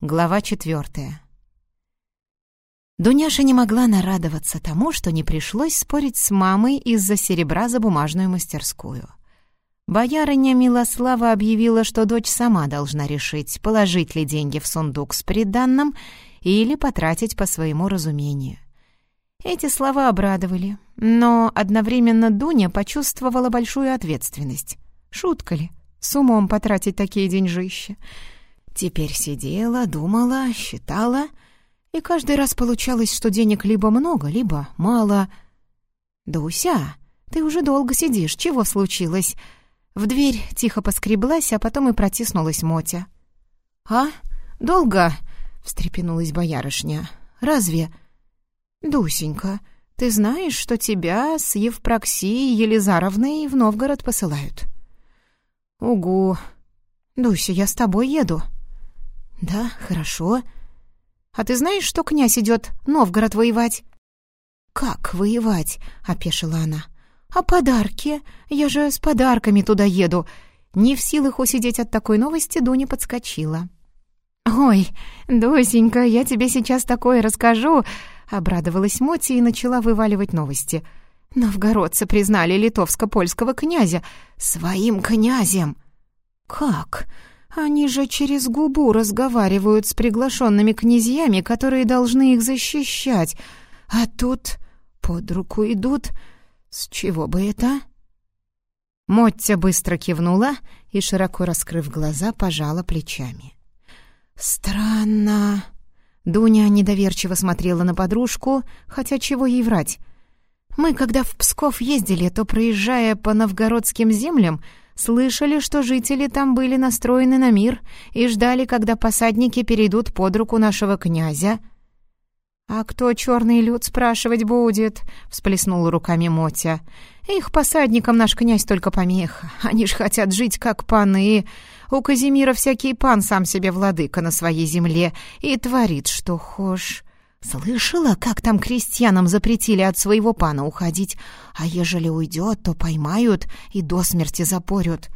Глава четвертая. Дуняша не могла нарадоваться тому, что не пришлось спорить с мамой из-за серебра за бумажную мастерскую. Боярыня Милослава объявила, что дочь сама должна решить, положить ли деньги в сундук с приданным или потратить по своему разумению. Эти слова обрадовали, но одновременно Дуня почувствовала большую ответственность. Шутка ли? С умом потратить такие деньжища — Теперь сидела, думала, считала, и каждый раз получалось, что денег либо много, либо мало. «Дуся, ты уже долго сидишь, чего случилось?» В дверь тихо поскреблась, а потом и протиснулась Мотя. «А? Долго?» — встрепенулась боярышня. «Разве?» «Дусенька, ты знаешь, что тебя с Евпроксией Елизаровной в Новгород посылают?» «Угу. Дуся, я с тобой еду». «Да, хорошо. А ты знаешь, что князь идет Новгород воевать?» «Как воевать?» — опешила она. «А подарки? Я же с подарками туда еду». Не в силах усидеть от такой новости, Дуня подскочила. «Ой, Дусенька, я тебе сейчас такое расскажу!» — обрадовалась Моти и начала вываливать новости. «Новгородцы признали литовско-польского князя своим князем!» «Как?» Они же через губу разговаривают с приглашенными князьями, которые должны их защищать. А тут под руку идут. С чего бы это? Моття быстро кивнула и, широко раскрыв глаза, пожала плечами. «Странно». Дуня недоверчиво смотрела на подружку, хотя чего ей врать. «Мы, когда в Псков ездили, то, проезжая по новгородским землям, Слышали, что жители там были настроены на мир и ждали, когда посадники перейдут под руку нашего князя. «А кто черный люд спрашивать будет?» — всплеснула руками Мотя. «Их посадникам наш князь только помеха. Они ж хотят жить как паны. У Казимира всякий пан сам себе владыка на своей земле и творит, что хошь. Слышала, как там крестьянам запретили от своего пана уходить, а ежели уйдет, то поймают и до смерти запорют.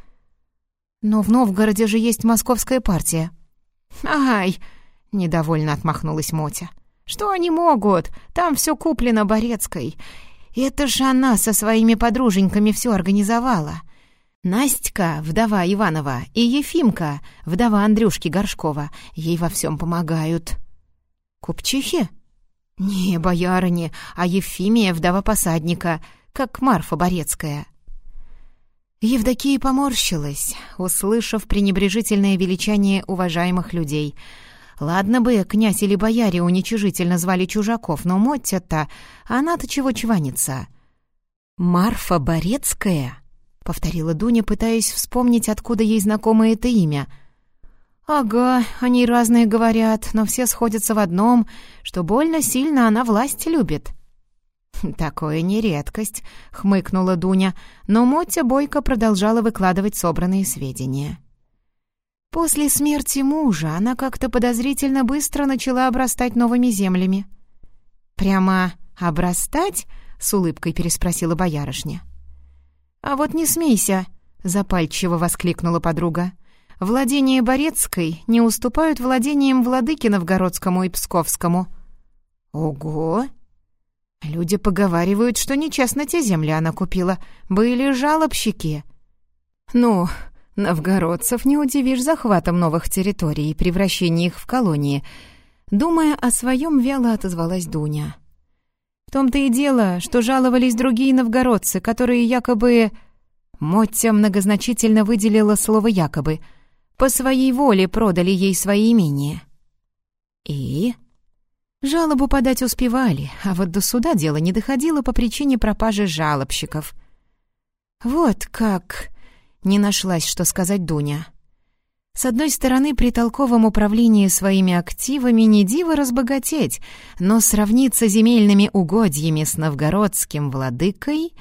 Но в Новгороде же есть московская партия. «Ай!» — недовольно отмахнулась Мотя. «Что они могут? Там все куплено Борецкой. Это ж она со своими подруженьками все организовала. Настя, вдова Иванова, и Ефимка, вдова Андрюшки Горшкова, ей во всем помогают». «Купчихи?» «Не, боярыни, а Ефимия, вдова посадника, как Марфа Борецкая». Евдокия поморщилась, услышав пренебрежительное величание уважаемых людей. Ладно бы князь или бояре уничижительно звали чужаков, но Моття-то, она-то чего чванится? «Марфа Борецкая?» — повторила Дуня, пытаясь вспомнить, откуда ей знакомо это имя — «Ага, они разные говорят, но все сходятся в одном, что больно сильно она власть любит». «Такое не редкость», — хмыкнула Дуня, но Мотя Бойко продолжала выкладывать собранные сведения. После смерти мужа она как-то подозрительно быстро начала обрастать новыми землями. «Прямо обрастать?» — с улыбкой переспросила боярышня. «А вот не смейся», — запальчиво воскликнула подруга. Владения Борецкой не уступают владениям владыки Новгородскому и Псковскому. Ого! Люди поговаривают, что нечестно те земли она купила. Были жалобщики. Ну, новгородцев не удивишь захватом новых территорий и превращением их в колонии. Думая о своем, вяло отозвалась Дуня. В том-то и дело, что жаловались другие новгородцы, которые якобы... Моття многозначительно выделила слово «якобы», по своей воле продали ей свои имения. И? Жалобу подать успевали, а вот до суда дело не доходило по причине пропажи жалобщиков. Вот как... Не нашлась, что сказать Дуня. С одной стороны, при толковом управлении своими активами не диво разбогатеть, но сравниться земельными угодьями с новгородским владыкой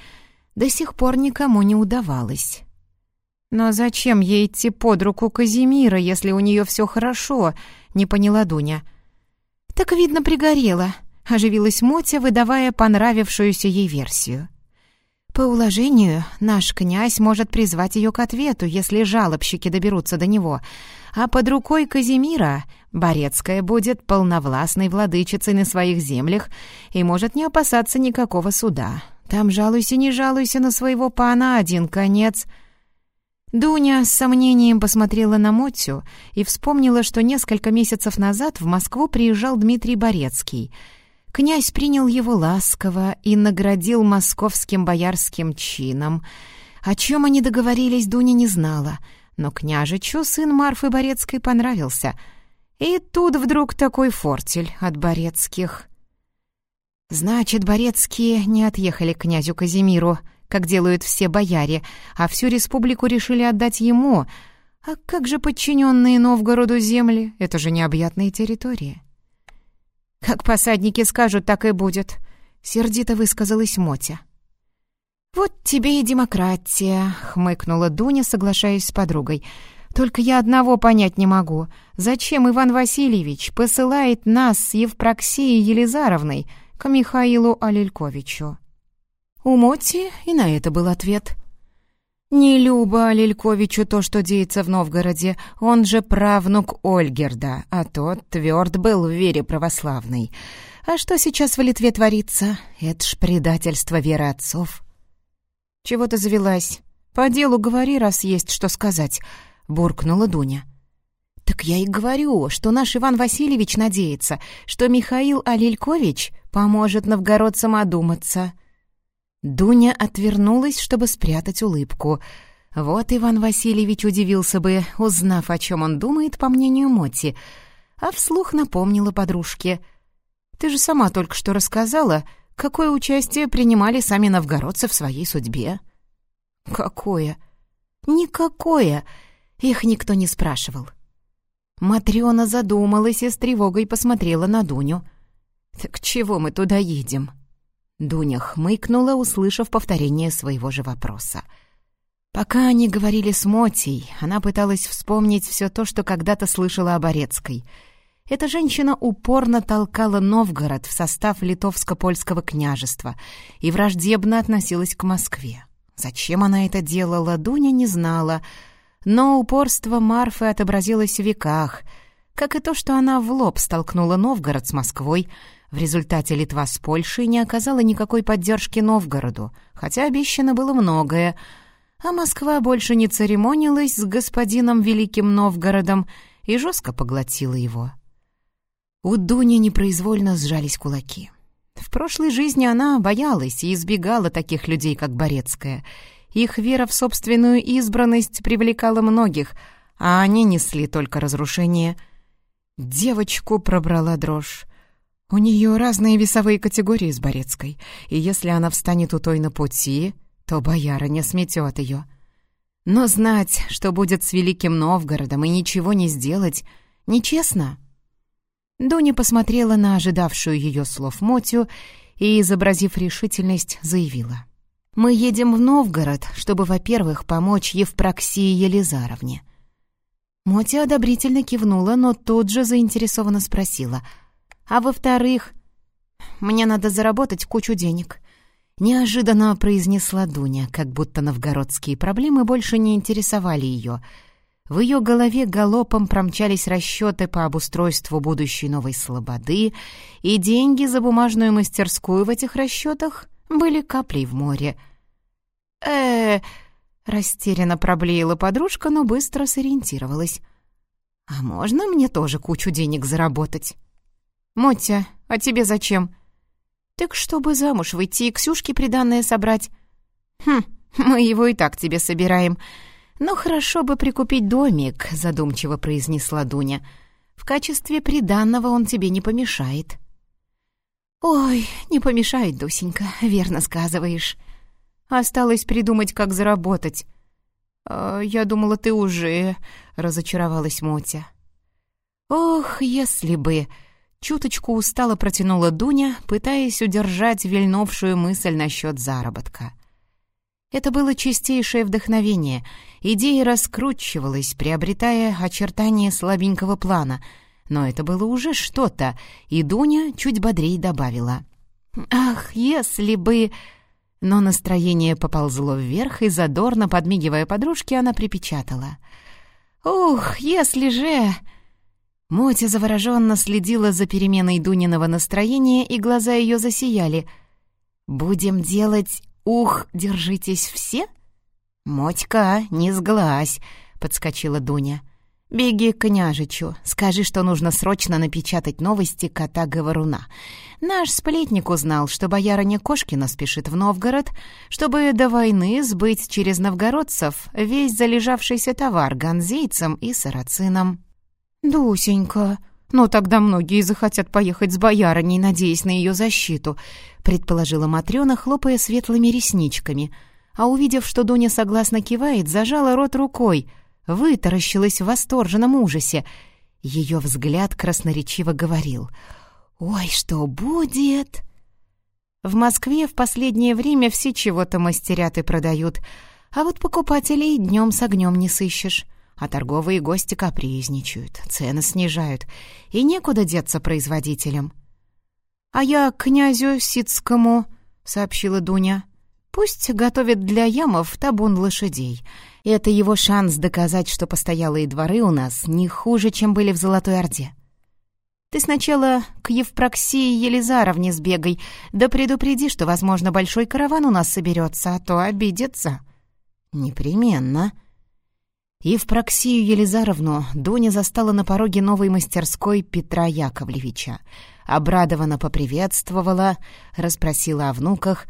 до сих пор никому не удавалось. «Но зачем ей идти под руку Казимира, если у нее все хорошо?» — не поняла Дуня. «Так, видно, пригорела», — оживилась Мотя, выдавая понравившуюся ей версию. По уложению, наш князь может призвать ее к ответу, если жалобщики доберутся до него, а под рукой Казимира Борецкая будет полновластной владычицей на своих землях и может не опасаться никакого суда. Там жалуйся, не жалуйся на своего пана, один конец. Дуня с сомнением посмотрела на Мотю и вспомнила, что несколько месяцев назад в Москву приезжал Дмитрий Борецкий — Князь принял его ласково и наградил московским боярским чином. О чем они договорились, Дуня не знала, но княжичу сын Марфы Борецкой понравился. И тут вдруг такой фортель от Борецких. Значит, Борецкие не отъехали к князю Казимиру, как делают все бояре, а всю республику решили отдать ему. А как же подчиненные Новгороду земли? Это же необъятные территории. «Как посадники скажут, так и будет», — сердито высказалась Мотя. «Вот тебе и демократия», — хмыкнула Дуня, соглашаясь с подругой. «Только я одного понять не могу. Зачем Иван Васильевич посылает нас с Евпроксией Елизаровной к Михаилу Алельковичу?» У Моти и на это был ответ. Не Люба Лельковичу то, что деется в Новгороде, он же правнук Ольгерда, а тот тверд был в вере православной. А что сейчас в Литве творится? Это ж предательство веры отцов. «Чего ты завелась? По делу говори, раз есть что сказать», — буркнула Дуня. «Так я и говорю, что наш Иван Васильевич надеется, что Михаил Алилькович поможет новгородцам одуматься». Дуня отвернулась, чтобы спрятать улыбку. Вот Иван Васильевич удивился бы, узнав, о чем он думает, по мнению Моти, а вслух напомнила подружке. «Ты же сама только что рассказала, какое участие принимали сами новгородцы в своей судьбе». «Какое?» «Никакое!» Их никто не спрашивал. Матрёна задумалась и с тревогой посмотрела на Дуню. «Так чего мы туда едем?» Дуня хмыкнула, услышав повторение своего же вопроса. Пока они говорили с Мотей, она пыталась вспомнить все то, что когда-то слышала о Борецкой. Эта женщина упорно толкала Новгород в состав литовско-польского княжества и враждебно относилась к Москве. Зачем она это делала, Дуня не знала, но упорство Марфы отобразилось в веках, как и то, что она в лоб столкнула Новгород с Москвой — в результате Литва с Польшей не оказала никакой поддержки Новгороду, хотя обещано было многое, а Москва больше не церемонилась с господином Великим Новгородом и жестко поглотила его. У Дуни непроизвольно сжались кулаки. В прошлой жизни она боялась и избегала таких людей, как Борецкая. Их вера в собственную избранность привлекала многих, а они несли только разрушение. Девочку пробрала дрожь. У нее разные весовые категории с Борецкой, и если она встанет у той на пути, то бояра не сметет ее. Но знать, что будет с Великим Новгородом, и ничего не сделать, нечестно. Дуня посмотрела на ожидавшую ее слов Мотю и, изобразив решительность, заявила. «Мы едем в Новгород, чтобы, во-первых, помочь Евпроксии Елизаровне». Мотя одобрительно кивнула, но тут же заинтересованно спросила — а во-вторых, мне надо заработать кучу денег. Неожиданно произнесла Дуня, как будто новгородские проблемы больше не интересовали ее. В ее голове галопом промчались расчеты по обустройству будущей новой слободы, и деньги за бумажную мастерскую в этих расчетах были каплей в море. э растерянно проблеяла подружка, но быстро сориентировалась. «А можно мне тоже кучу денег заработать?» «Мотя, а тебе зачем?» «Так чтобы замуж выйти и Ксюшке приданное собрать». «Хм, мы его и так тебе собираем. Ну, хорошо бы прикупить домик», — задумчиво произнесла Дуня. «В качестве приданного он тебе не помешает». «Ой, не помешает, Дусенька, верно сказываешь. Осталось придумать, как заработать». «А, «Я думала, ты уже...» — разочаровалась Мотя. «Ох, если бы...» Чуточку устало протянула Дуня, пытаясь удержать вильнувшую мысль насчет заработка. Это было чистейшее вдохновение. Идея раскручивалась, приобретая очертания слабенького плана. Но это было уже что-то, и Дуня чуть бодрей добавила. «Ах, если бы...» Но настроение поползло вверх, и задорно, подмигивая подружке, она припечатала. «Ух, если же...» Мотя завороженно следила за переменой Дуниного настроения, и глаза ее засияли. «Будем делать «Ух, держитесь все?» «Мотька, не сглазь!» — подскочила Дуня. «Беги к княжичу, скажи, что нужно срочно напечатать новости кота-говоруна. Наш сплетник узнал, что боярыня Кошкина спешит в Новгород, чтобы до войны сбыть через новгородцев весь залежавшийся товар ганзейцам и сарацинам». «Дусенька, ну тогда многие захотят поехать с боярыней, надеясь на ее защиту», предположила Матрёна, хлопая светлыми ресничками. А увидев, что Дуня согласно кивает, зажала рот рукой, вытаращилась в восторженном ужасе. Ее взгляд красноречиво говорил «Ой, что будет?» В Москве в последнее время все чего-то мастерят и продают, а вот покупателей днем с огнем не сыщешь. А торговые гости капризничают, цены снижают, и некуда деться производителям. «А я князю Сицкому», — сообщила Дуня. «Пусть готовит для ямов табун лошадей. Это его шанс доказать, что постоялые дворы у нас не хуже, чем были в Золотой Орде. Ты сначала к Евпроксии Елизаровне сбегай, да предупреди, что, возможно, большой караван у нас соберется, а то обидится». «Непременно», Евпроксию Елизаровну Дуня застала на пороге новой мастерской Петра Яковлевича — обрадованно поприветствовала, расспросила о внуках.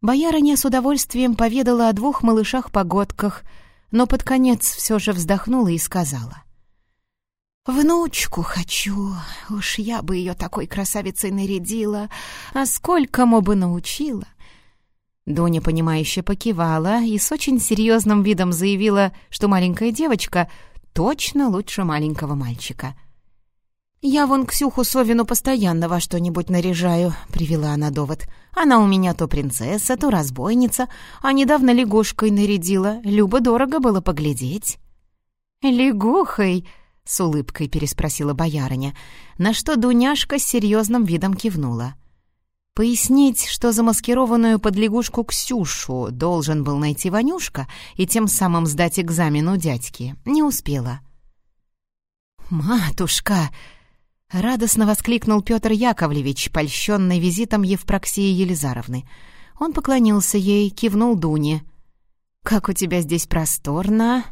Боярыня с удовольствием поведала о двух малышах-погодках, но под конец все же вздохнула и сказала. «Внучку хочу, уж я бы ее такой красавицей нарядила, а сколькому бы научила». Доня, понимающе покивала и с очень серьезным видом заявила, что маленькая девочка точно лучше маленького мальчика — «Я вон Ксюху Совину постоянно во что-нибудь наряжаю», — привела она довод. «Она у меня то принцесса, то разбойница, а недавно лягушкой нарядила. Любо дорого было поглядеть». «Лягухой?» — с улыбкой переспросила боярыня, на что Дуняшка с серьезным видом кивнула. Пояснить, что замаскированную под лягушку Ксюшу должен был найти Ванюшка и тем самым сдать экзамен у дядьки, не успела. «Матушка!» Радостно воскликнул Петр Яковлевич, польщенный визитом Евпроксии Елизаровны. Он поклонился ей, кивнул Дуне. «Как у тебя здесь просторно!»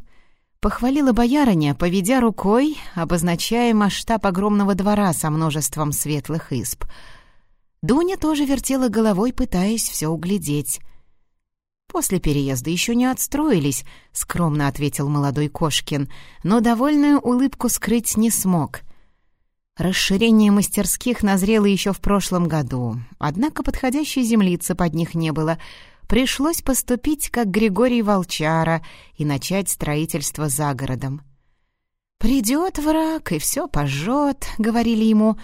Похвалила боярыня, поведя рукой, обозначая масштаб огромного двора со множеством светлых изб. Дуня тоже вертела головой, пытаясь все углядеть. «После переезда еще не отстроились», — скромно ответил молодой Кошкин, но довольную улыбку скрыть не смог. Расширение мастерских назрело еще в прошлом году, однако подходящей землицы под них не было. Пришлось поступить, как Григорий Волчара, и начать строительство за городом. «Придет враг и все пожжет», — говорили ему,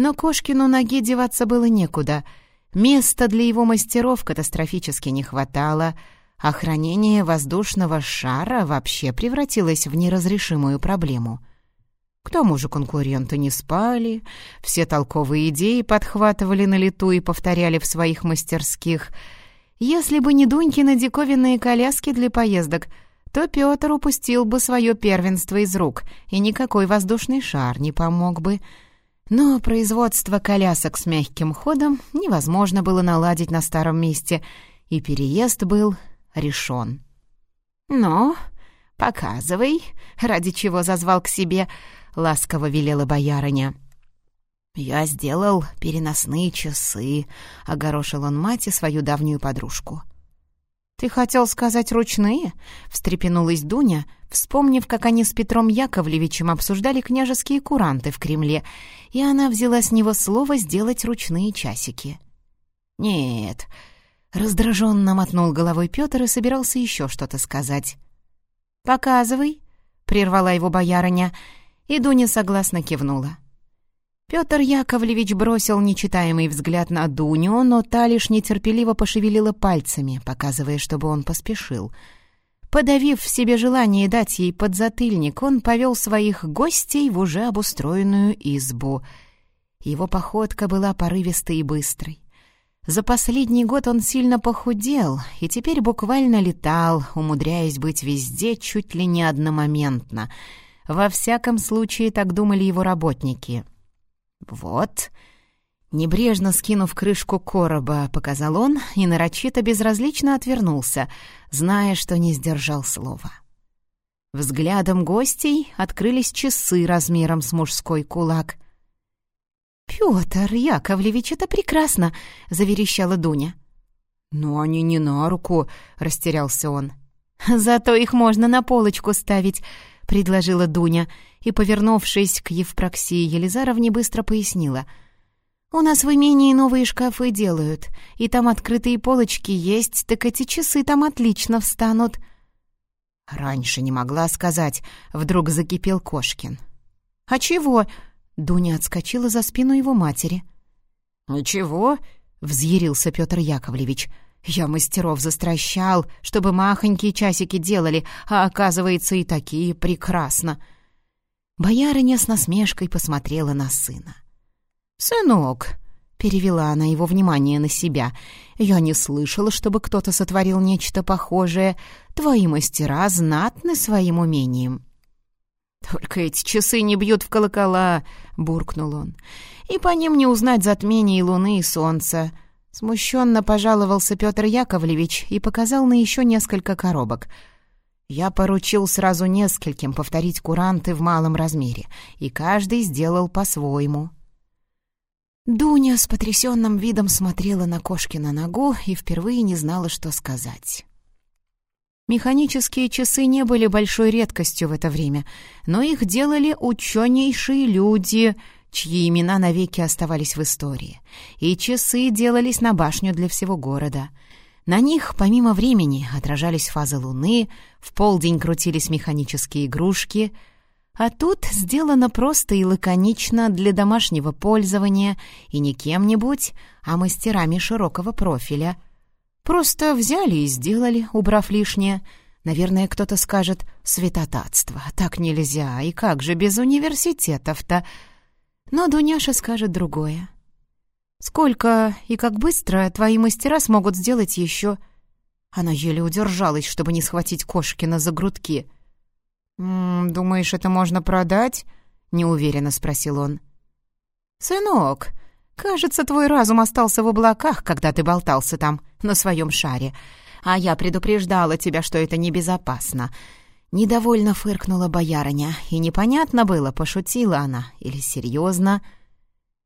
но Кошкину ноги деваться было некуда. Места для его мастеров катастрофически не хватало, а хранение воздушного шара вообще превратилось в неразрешимую проблему — к тому же конкуренты не спали, все толковые идеи подхватывали на лету и повторяли в своих мастерских. Если бы не Дунькины диковинные коляски для поездок, то Пётр упустил бы свое первенство из рук, и никакой воздушный шар не помог бы. Но производство колясок с мягким ходом невозможно было наладить на старом месте, и переезд был решен. «Ну, показывай, ради чего зазвал к себе», — ласково велела боярыня. «Я сделал переносные часы», — огорошил он мать и свою давнюю подружку. «Ты хотел сказать ручные?» — встрепенулась Дуня, вспомнив, как они с Петром Яковлевичем обсуждали княжеские куранты в Кремле, и она взяла с него слово сделать ручные часики. «Нет», — раздраженно мотнул головой Петр и собирался еще что-то сказать. «Показывай», — прервала его боярыня, — и Дуня согласно кивнула. Петр Яковлевич бросил нечитаемый взгляд на Дуню, но та лишь нетерпеливо пошевелила пальцами, показывая, чтобы он поспешил. Подавив в себе желание дать ей подзатыльник, он повел своих гостей в уже обустроенную избу. Его походка была порывистой и быстрой. За последний год он сильно похудел и теперь буквально летал, умудряясь быть везде чуть ли не одномоментно. Во всяком случае, так думали его работники. «Вот», Небрежно скинув крышку короба, показал он и нарочито безразлично отвернулся, зная, что не сдержал слова. Взглядом гостей открылись часы размером с мужской кулак. «Пётр Яковлевич, это прекрасно!» — заверещала Дуня. «Но они не на руку», — растерялся он. «Зато их можно на полочку ставить», — предложила Дуня и, повернувшись к Евпроксии Елизаровне, быстро пояснила — «У нас в имении новые шкафы делают, и там открытые полочки есть, так эти часы там отлично встанут». «Раньше не могла сказать», — вдруг закипел Кошкин. «А чего?» — Дуня отскочила за спину его матери. «Ничего», — взъярился Петр Яковлевич. «Я мастеров застращал, чтобы махонькие часики делали, а оказывается и такие прекрасно». Боярыня с насмешкой посмотрела на сына. «Сынок», — перевела она его внимание на себя, — «я не слышала, чтобы кто-то сотворил нечто похожее. Твои мастера знатны своим умением». «Только эти часы не бьют в колокола», — буркнул он. «И по ним не узнать затмений луны и солнца». Смущенно пожаловался Петр Яковлевич и показал на еще несколько коробок. Я поручил сразу нескольким повторить куранты в малом размере, и каждый сделал по-своему. Дуня с потрясенным видом смотрела на Кошкина ногу и впервые не знала, что сказать. Механические часы не были большой редкостью в это время, но их делали ученейшие люди, чьи имена навеки оставались в истории. И часы делались на башню для всего города. На них, помимо времени, отражались фазы луны, в полдень крутились механические игрушки — а тут сделано просто и лаконично для домашнего пользования и не кем-нибудь, а мастерами широкого профиля. Просто взяли и сделали, убрав лишнее. Наверное, кто-то скажет «святотатство, так нельзя, и как же без университетов-то?» Но Дуняша скажет другое. «Сколько и как быстро твои мастера смогут сделать еще?» Она еле удержалась, чтобы не схватить Кошкина за грудки — «М думаешь это можно продать?» — неуверенно спросил он. «Сынок, кажется, твой разум остался в облаках, когда ты болтался там, на своем шаре. А я предупреждала тебя, что это небезопасно». Недовольно фыркнула боярыня, и непонятно было, пошутила она или серьезно.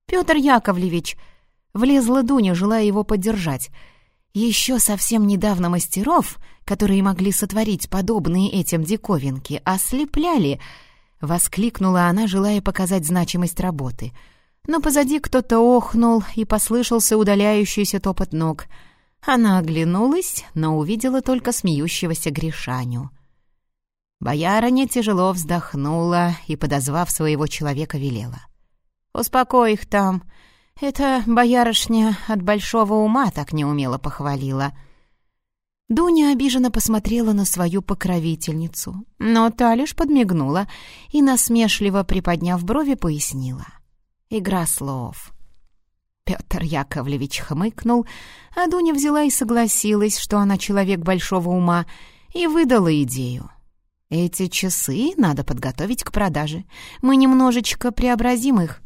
«Петр Яковлевич!» Влезла Дуня, желая его поддержать — еще совсем недавно мастеров, которые могли сотворить подобные этим диковинки, ослепляли, — воскликнула она, желая показать значимость работы. Но позади кто-то охнул, и послышался удаляющийся топот ног. Она оглянулась, но увидела только смеющегося Гришаню. Боярыня тяжело вздохнула и, подозвав своего человека, велела. «Успокой их там, это боярышня от большого ума так неумело похвалила. Дуня обиженно посмотрела на свою покровительницу, но та лишь подмигнула и, насмешливо приподняв брови, пояснила. «Игра слов». Петр Яковлевич хмыкнул, а Дуня взяла и согласилась, что она человек большого ума, и выдала идею. «Эти часы надо подготовить к продаже. Мы немножечко преобразим их.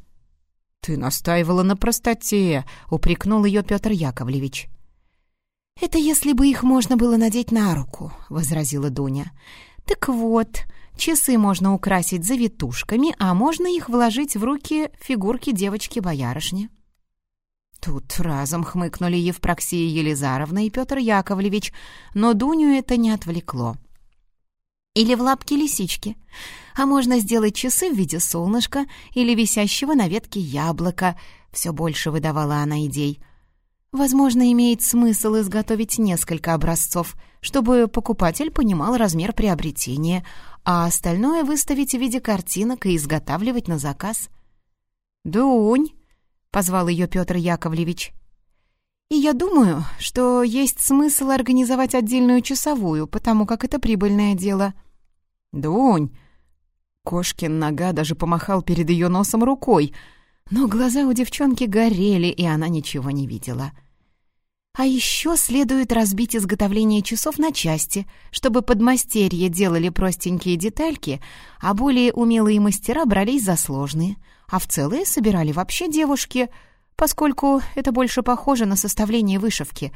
«Ты настаивала на простоте», — упрекнул ее Петр Яковлевич. «Это если бы их можно было надеть на руку», — возразила Дуня. «Так вот, часы можно украсить завитушками, а можно их вложить в руки фигурки девочки-боярышни». Тут разом хмыкнули Евпроксия Елизаровна и Петр Яковлевич, но Дуню это не отвлекло. Или в лапки лисички. А можно сделать часы в виде солнышка или висящего на ветке яблока. Все больше выдавала она идей. Возможно, имеет смысл изготовить несколько образцов, чтобы покупатель понимал размер приобретения, а остальное выставить в виде картинок и изготавливать на заказ. «Дунь!» — позвал ее Петр Яковлевич. «И я думаю, что есть смысл организовать отдельную часовую, потому как это прибыльное дело». «Дунь!» Кошкин нога даже помахал перед ее носом рукой, но глаза у девчонки горели, и она ничего не видела. А еще следует разбить изготовление часов на части, чтобы подмастерье делали простенькие детальки, а более умелые мастера брались за сложные, а в целые собирали вообще девушки, поскольку это больше похоже на составление вышивки.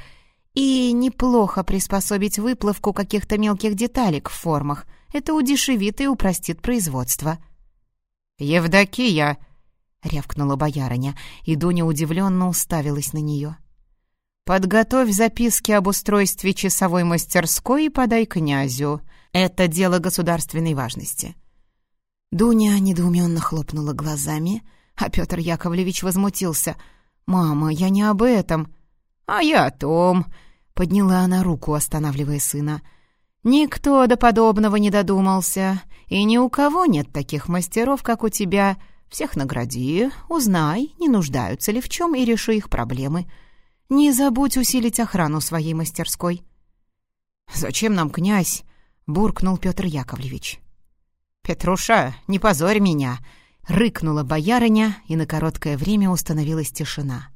И неплохо приспособить выплавку каких-то мелких деталек в формах. Это удешевит и упростит производство. «Евдокия!» — рявкнула боярыня, и Дуня удивленно уставилась на нее. «Подготовь записки об устройстве часовой мастерской и подай князю. Это дело государственной важности». Дуня недоуменно хлопнула глазами, а Петр Яковлевич возмутился. «Мама, я не об этом». «А я о том», — подняла она руку, останавливая сына. «Никто до подобного не додумался, и ни у кого нет таких мастеров, как у тебя. Всех награди, узнай, не нуждаются ли в чем, и реши их проблемы». Не забудь усилить охрану своей мастерской». «Зачем нам князь?» — буркнул Петр Яковлевич. «Петруша, не позорь меня!» — рыкнула боярыня, и на короткое время установилась тишина.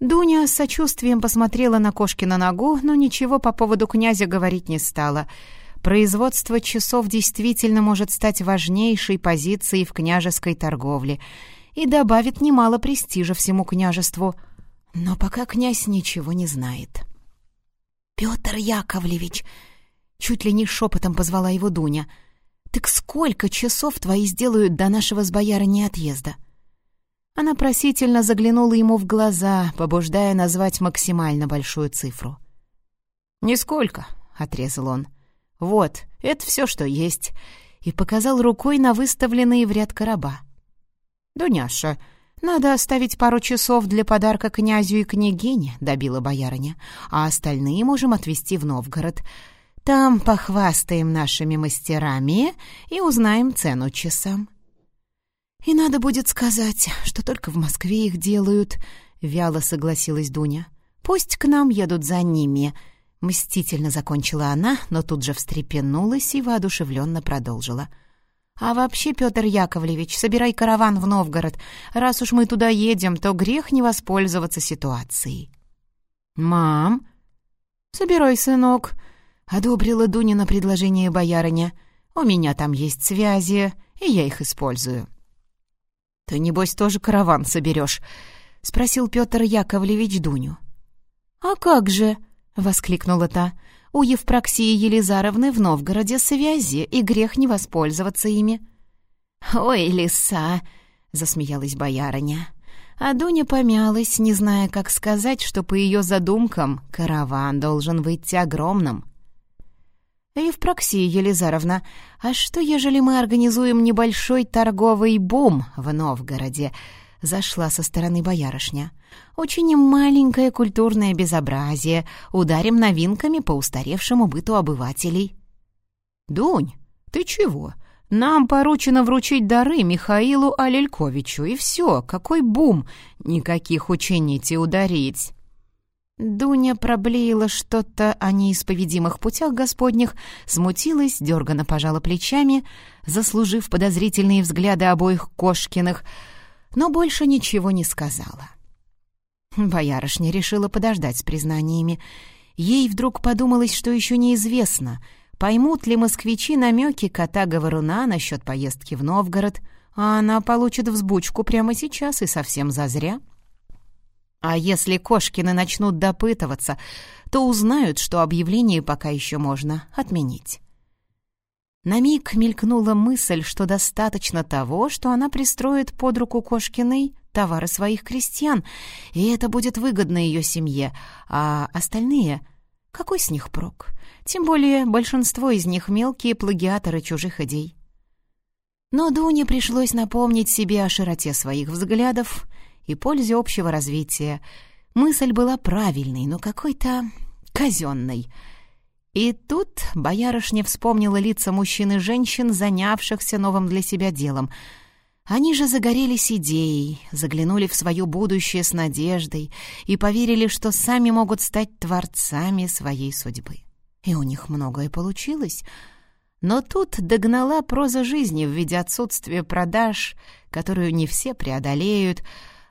Дуня с сочувствием посмотрела на Кошкина ногу, но ничего по поводу князя говорить не стала. Производство часов действительно может стать важнейшей позицией в княжеской торговле и добавит немало престижа всему княжеству — но пока князь ничего не знает. «Петр Яковлевич!» — чуть ли не шепотом позвала его Дуня. «Так сколько часов твои сделают до нашего с боярыней отъезда?» Она просительно заглянула ему в глаза, побуждая назвать максимально большую цифру. «Нисколько», — отрезал он. «Вот, это все, что есть», и показал рукой на выставленные в ряд короба. «Дуняша, «Надо оставить пару часов для подарка князю и княгине», — добила боярыня, «а остальные можем отвезти в Новгород. Там похвастаем нашими мастерами и узнаем цену часам». «И надо будет сказать, что только в Москве их делают», — вяло согласилась Дуня. «Пусть к нам едут за ними», — мстительно закончила она, но тут же встрепенулась и воодушевленно продолжила — а вообще, Петр Яковлевич, собирай караван в Новгород. Раз уж мы туда едем, то грех не воспользоваться ситуацией. Мам, собирай, сынок, одобрила Дунина предложение боярыня. У меня там есть связи, и я их использую. Ты, небось, тоже караван соберешь? спросил Петр Яковлевич Дуню. А как же? воскликнула та. У Евпроксии Елизаровны в Новгороде связи, и грех не воспользоваться ими». «Ой, лиса!» — засмеялась боярыня. А Дуня помялась, не зная, как сказать, что по ее задумкам караван должен выйти огромным. «Евпроксия Елизаровна, а что, ежели мы организуем небольшой торговый бум в Новгороде?» — зашла со стороны боярышня. Учиним маленькое культурное безобразие, ударим новинками по устаревшему быту обывателей». «Дунь, ты чего? Нам поручено вручить дары Михаилу Алельковичу, и все, какой бум! Никаких учените ударить!» Дуня проблеяла что-то о неисповедимых путях господних, смутилась, дерганно пожала плечами, заслужив подозрительные взгляды обоих Кошкиных, но больше ничего не сказала. Боярышня решила подождать с признаниями. Ей вдруг подумалось, что еще неизвестно, поймут ли москвичи намеки кота-говоруна насчет поездки в Новгород, а она получит взбучку прямо сейчас и совсем зазря. А если Кошкины начнут допытываться, то узнают, что объявление пока еще можно отменить. На миг мелькнула мысль, что достаточно того, что она пристроит под руку Кошкиной товары своих крестьян, и это будет выгодно ее семье, а остальные... Какой с них прок? Тем более большинство из них мелкие плагиаторы чужих идей. Но Дуне пришлось напомнить себе о широте своих взглядов и пользе общего развития. Мысль была правильной, но какой-то казенной — и тут боярышня вспомнила лица мужчин и женщин, занявшихся новым для себя делом. Они же загорелись идеей, заглянули в свое будущее с надеждой и поверили, что сами могут стать творцами своей судьбы. И у них многое получилось. Но тут догнала проза жизни в виде отсутствия продаж, которую не все преодолеют,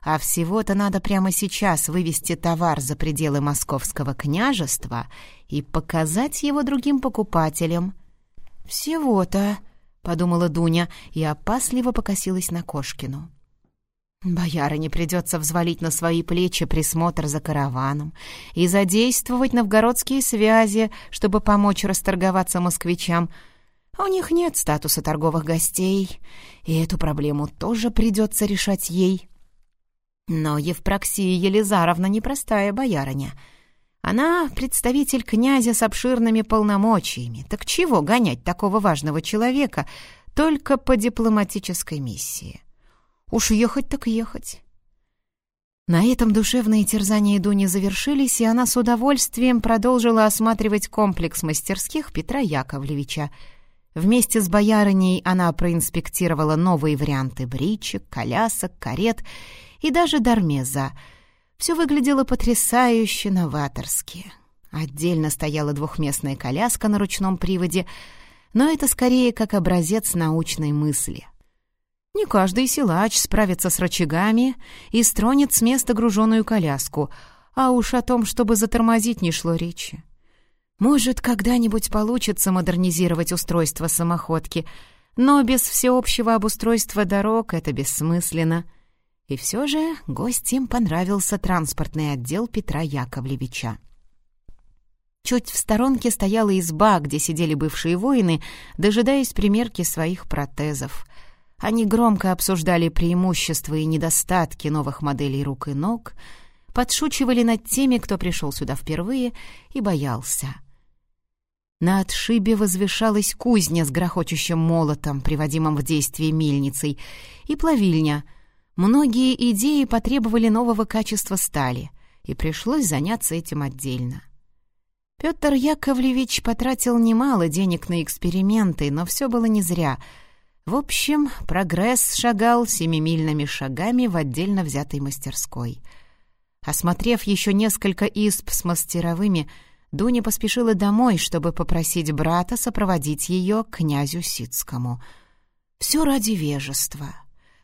а всего-то надо прямо сейчас вывести товар за пределы московского княжества и показать его другим покупателям. «Всего-то», — подумала Дуня и опасливо покосилась на Кошкину. Бояре придется взвалить на свои плечи присмотр за караваном и задействовать новгородские связи, чтобы помочь расторговаться москвичам. У них нет статуса торговых гостей, и эту проблему тоже придется решать ей. Но Евпроксия Елизаровна непростая боярыня. Она представитель князя с обширными полномочиями. Так чего гонять такого важного человека только по дипломатической миссии? Уж ехать так ехать. На этом душевные терзания Дуни завершились, и она с удовольствием продолжила осматривать комплекс мастерских Петра Яковлевича. Вместе с боярыней она проинспектировала новые варианты бричек, колясок, карет и даже дармеза. Все выглядело потрясающе новаторски. Отдельно стояла двухместная коляска на ручном приводе, но это скорее как образец научной мысли — не каждый силач справится с рычагами и стронет с места груженую коляску, а уж о том, чтобы затормозить, не шло речи. Может, когда-нибудь получится модернизировать устройство самоходки, но без всеобщего обустройства дорог это бессмысленно. И все же гостям понравился транспортный отдел Петра Яковлевича. Чуть в сторонке стояла изба, где сидели бывшие воины, дожидаясь примерки своих протезов — они громко обсуждали преимущества и недостатки новых моделей рук и ног, подшучивали над теми, кто пришел сюда впервые и боялся. На отшибе возвышалась кузня с грохочущим молотом, приводимым в действие мельницей, и плавильня. Многие идеи потребовали нового качества стали, и пришлось заняться этим отдельно. Петр Яковлевич потратил немало денег на эксперименты, но все было не зря — в общем, прогресс шагал семимильными шагами в отдельно взятой мастерской. Осмотрев еще несколько исп с мастеровыми, Дуня поспешила домой, чтобы попросить брата сопроводить ее к князю Сицкому. Все ради вежества.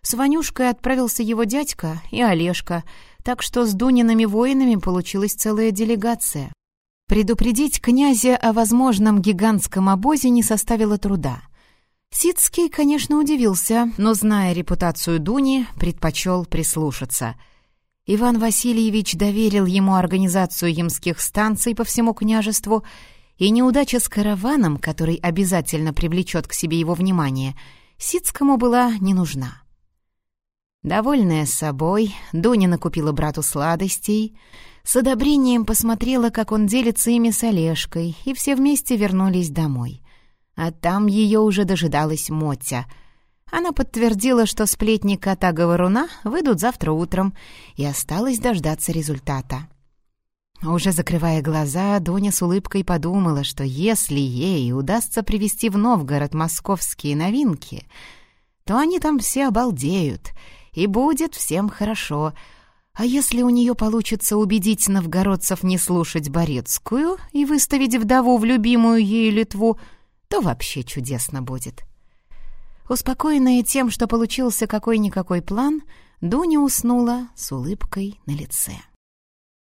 С Ванюшкой отправился его дядька и Олежка, так что с Дуниными воинами получилась целая делегация. Предупредить князя о возможном гигантском обозе не составило труда — Сицкий, конечно, удивился, но, зная репутацию Дуни, предпочел прислушаться. Иван Васильевич доверил ему организацию ямских станций по всему княжеству, и неудача с караваном, который обязательно привлечет к себе его внимание, Сицкому была не нужна. Довольная собой, Дуня накупила брату сладостей, с одобрением посмотрела, как он делится ими с Олежкой, и все вместе вернулись домой — а там ее уже дожидалась Мотя. Она подтвердила, что сплетни кота-говоруна выйдут завтра утром, и осталось дождаться результата. Уже закрывая глаза, Доня с улыбкой подумала, что если ей удастся привезти в Новгород московские новинки, то они там все обалдеют, и будет всем хорошо. А если у нее получится убедить новгородцев не слушать Борецкую и выставить вдову в любимую ей Литву — то вообще чудесно будет. Успокоенная тем, что получился какой-никакой план, Дуня уснула с улыбкой на лице.